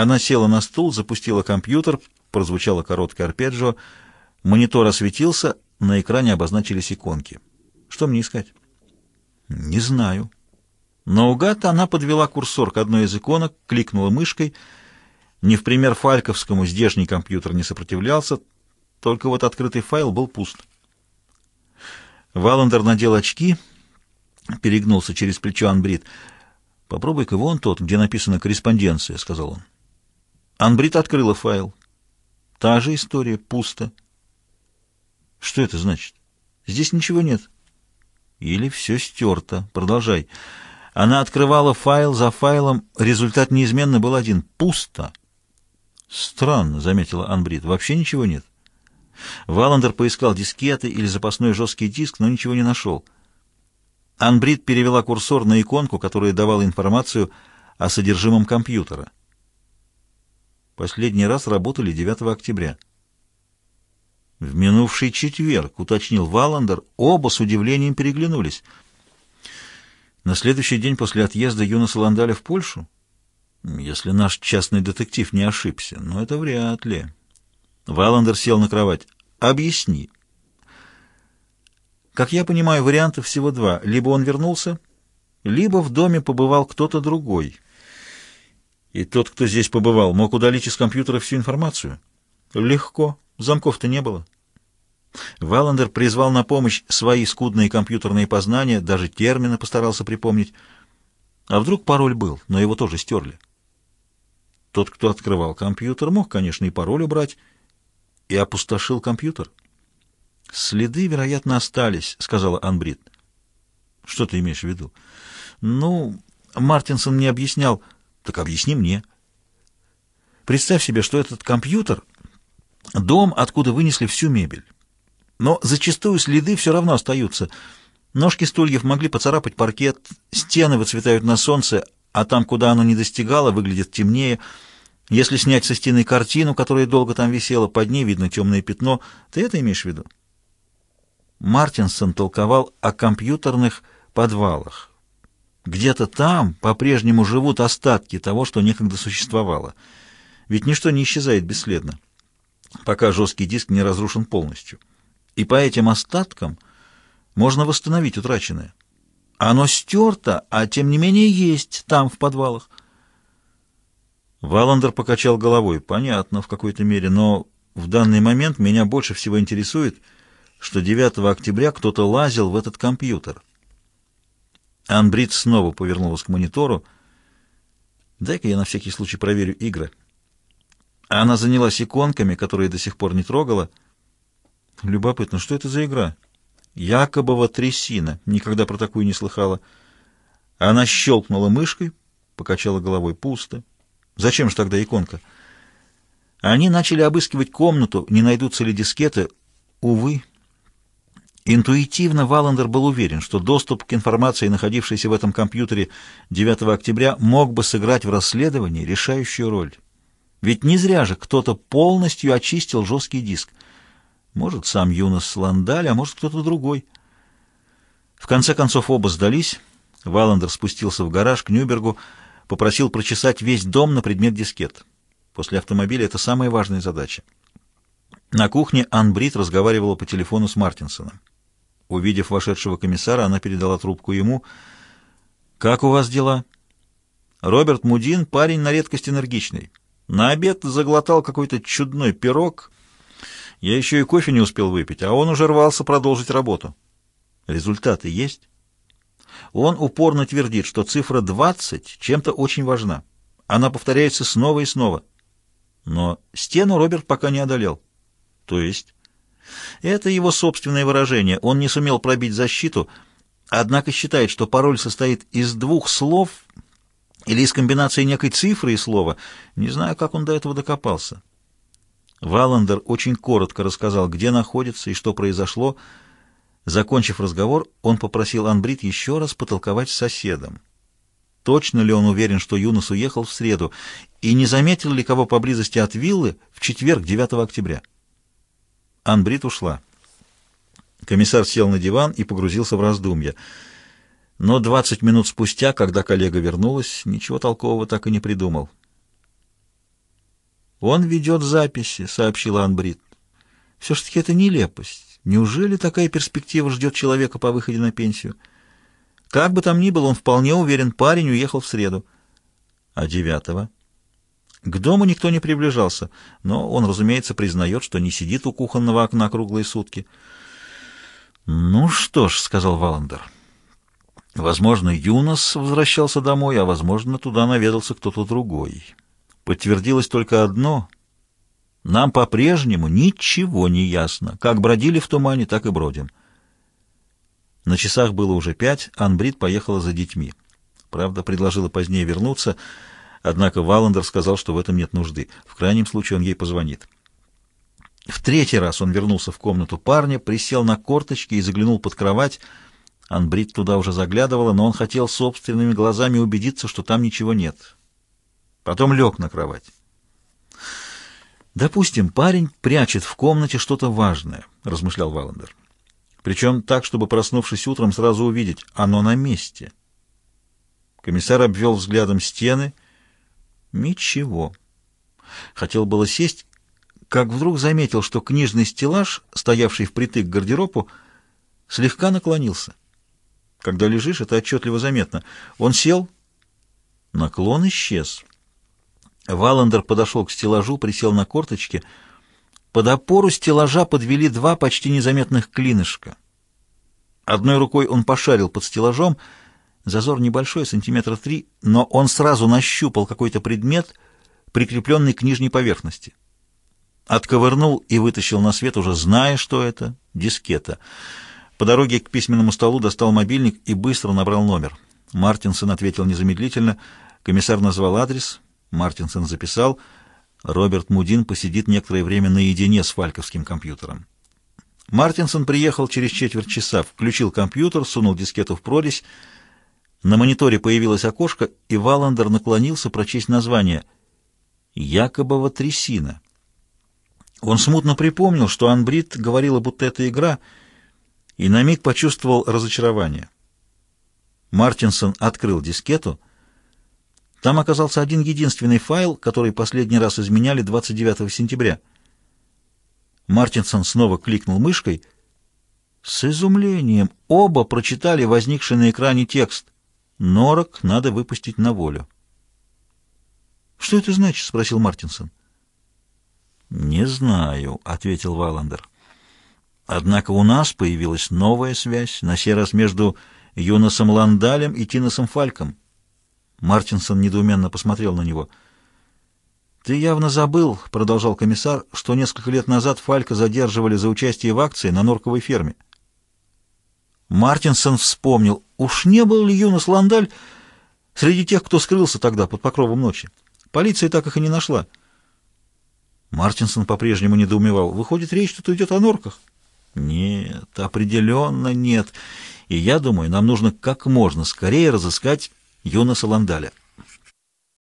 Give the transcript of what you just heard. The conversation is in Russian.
Она села на стул, запустила компьютер, прозвучало короткое арпеджио, монитор осветился, на экране обозначились иконки. Что мне искать? Не знаю. Наугад она подвела курсор к одной из иконок, кликнула мышкой. Не в пример Фальковскому здешний компьютер не сопротивлялся, только вот открытый файл был пуст. Валандер надел очки, перегнулся через плечо Анбрид. «Попробуй-ка вон тот, где написано «корреспонденция», — сказал он. Анбрид открыла файл. Та же история, пусто. Что это значит? Здесь ничего нет. Или все стерто. Продолжай. Она открывала файл за файлом, результат неизменно был один — пусто. Странно, — заметила Анбрид, — вообще ничего нет. Валандер поискал дискеты или запасной жесткий диск, но ничего не нашел. Анбрид перевела курсор на иконку, которая давала информацию о содержимом компьютера. Последний раз работали 9 октября. В минувший четверг, уточнил Валандер, оба с удивлением переглянулись. На следующий день после отъезда Юноса Ландаля в Польшу? Если наш частный детектив не ошибся, но это вряд ли. Валандер сел на кровать. «Объясни». Как я понимаю, вариантов всего два. Либо он вернулся, либо в доме побывал кто-то другой. И тот, кто здесь побывал, мог удалить из компьютера всю информацию? Легко. Замков-то не было. Валандер призвал на помощь свои скудные компьютерные познания, даже термины постарался припомнить. А вдруг пароль был, но его тоже стерли? Тот, кто открывал компьютер, мог, конечно, и пароль убрать, и опустошил компьютер. «Следы, вероятно, остались», — сказала Анбрид. «Что ты имеешь в виду?» «Ну, Мартинсон мне объяснял». «Так объясни мне». «Представь себе, что этот компьютер — дом, откуда вынесли всю мебель. Но зачастую следы все равно остаются. Ножки стульев могли поцарапать паркет, стены выцветают на солнце, а там, куда оно не достигало, выглядит темнее — если снять со стены картину, которая долго там висела, под ней видно темное пятно, ты это имеешь в виду? Мартинсон толковал о компьютерных подвалах. Где-то там по-прежнему живут остатки того, что некогда существовало. Ведь ничто не исчезает бесследно, пока жесткий диск не разрушен полностью. И по этим остаткам можно восстановить утраченное. Оно стерто, а тем не менее есть там, в подвалах. Валандер покачал головой. Понятно, в какой-то мере, но в данный момент меня больше всего интересует, что 9 октября кто-то лазил в этот компьютер. Анбрид снова повернулась к монитору. «Дай-ка я на всякий случай проверю игры». Она занялась иконками, которые до сих пор не трогала. Любопытно, что это за игра? Якобова трясина. Никогда про такую не слыхала. Она щелкнула мышкой, покачала головой. Пусто. Зачем же тогда иконка? Они начали обыскивать комнату, не найдутся ли дискеты. Увы. Интуитивно Валандер был уверен, что доступ к информации, находившейся в этом компьютере 9 октября, мог бы сыграть в расследовании решающую роль. Ведь не зря же кто-то полностью очистил жесткий диск. Может, сам Юнос Ландаль, а может, кто-то другой. В конце концов оба сдались. Валандер спустился в гараж к Нюбергу, попросил прочесать весь дом на предмет дискет. После автомобиля это самая важная задача. На кухне Анбрид разговаривала по телефону с Мартинсоном. Увидев вошедшего комиссара, она передала трубку ему. «Как у вас дела?» «Роберт Мудин, парень на редкость энергичный. На обед заглотал какой-то чудной пирог. Я еще и кофе не успел выпить, а он уже рвался продолжить работу. Результаты есть?» Он упорно твердит, что цифра 20 чем-то очень важна. Она повторяется снова и снова. Но стену Роберт пока не одолел. То есть? Это его собственное выражение. Он не сумел пробить защиту, однако считает, что пароль состоит из двух слов или из комбинации некой цифры и слова. Не знаю, как он до этого докопался. Валандер очень коротко рассказал, где находится и что произошло, Закончив разговор, он попросил Анбрид еще раз потолковать с соседом. Точно ли он уверен, что Юнос уехал в среду, и не заметил ли кого поблизости от виллы в четверг, 9 октября? Анбрид ушла. Комиссар сел на диван и погрузился в раздумья. Но 20 минут спустя, когда коллега вернулась, ничего толкового так и не придумал. «Он ведет записи», — сообщила Анбрид. «Все ж таки это нелепость. Неужели такая перспектива ждет человека по выходе на пенсию?» Как бы там ни было, он вполне уверен, парень уехал в среду. А девятого? К дому никто не приближался, но он, разумеется, признает, что не сидит у кухонного окна круглые сутки. «Ну что ж», — сказал Валандер, — «возможно, Юнос возвращался домой, а, возможно, туда наведался кто-то другой. Подтвердилось только одно — нам по-прежнему ничего не ясно. Как бродили в тумане, так и бродим». На часах было уже пять, Анбрид поехала за детьми. Правда, предложила позднее вернуться, однако Валандер сказал, что в этом нет нужды. В крайнем случае он ей позвонит. В третий раз он вернулся в комнату парня, присел на корточки и заглянул под кровать. Анбрид туда уже заглядывала, но он хотел собственными глазами убедиться, что там ничего нет. Потом лег на кровать. «Допустим, парень прячет в комнате что-то важное», — размышлял Валандер. Причем так, чтобы, проснувшись утром, сразу увидеть, оно на месте. Комиссар обвел взглядом стены. Ничего. Хотел было сесть, как вдруг заметил, что книжный стеллаж, стоявший впритык к гардеробу, слегка наклонился. Когда лежишь, это отчетливо заметно. Он сел, наклон исчез. Валандер подошел к стеллажу, присел на корточки — под опору стеллажа подвели два почти незаметных клинышка. Одной рукой он пошарил под стеллажом, зазор небольшой, сантиметра три, но он сразу нащупал какой-то предмет, прикрепленный к нижней поверхности. Отковырнул и вытащил на свет, уже зная, что это, дискета. По дороге к письменному столу достал мобильник и быстро набрал номер. Мартинсон ответил незамедлительно. Комиссар назвал адрес. Мартинсон записал — Роберт Мудин посидит некоторое время наедине с фальковским компьютером. Мартинсон приехал через четверть часа, включил компьютер, сунул дискету в прорезь. На мониторе появилось окошко, и Валандер наклонился прочесть название «Якобова трясина». Он смутно припомнил, что Анбрид говорила, будто это игра, и на миг почувствовал разочарование. Мартинсон открыл дискету — там оказался один единственный файл, который последний раз изменяли 29 сентября. Мартинсон снова кликнул мышкой. С изумлением оба прочитали возникший на экране текст. «Норок надо выпустить на волю». «Что это значит?» — спросил Мартинсон. «Не знаю», — ответил Валандер. «Однако у нас появилась новая связь, на сей раз между Юносом Ландалем и Тиносом Фальком». Мартинсон недоуменно посмотрел на него. «Ты явно забыл, — продолжал комиссар, — что несколько лет назад Фалька задерживали за участие в акции на норковой ферме». Мартинсон вспомнил, уж не был ли Юнос Ландаль среди тех, кто скрылся тогда под покровом ночи. Полиция так их и не нашла. Мартинсон по-прежнему недоумевал. Выходит, речь тут идет о норках? Нет, определенно нет. И я думаю, нам нужно как можно скорее разыскать Юноса Ландаля.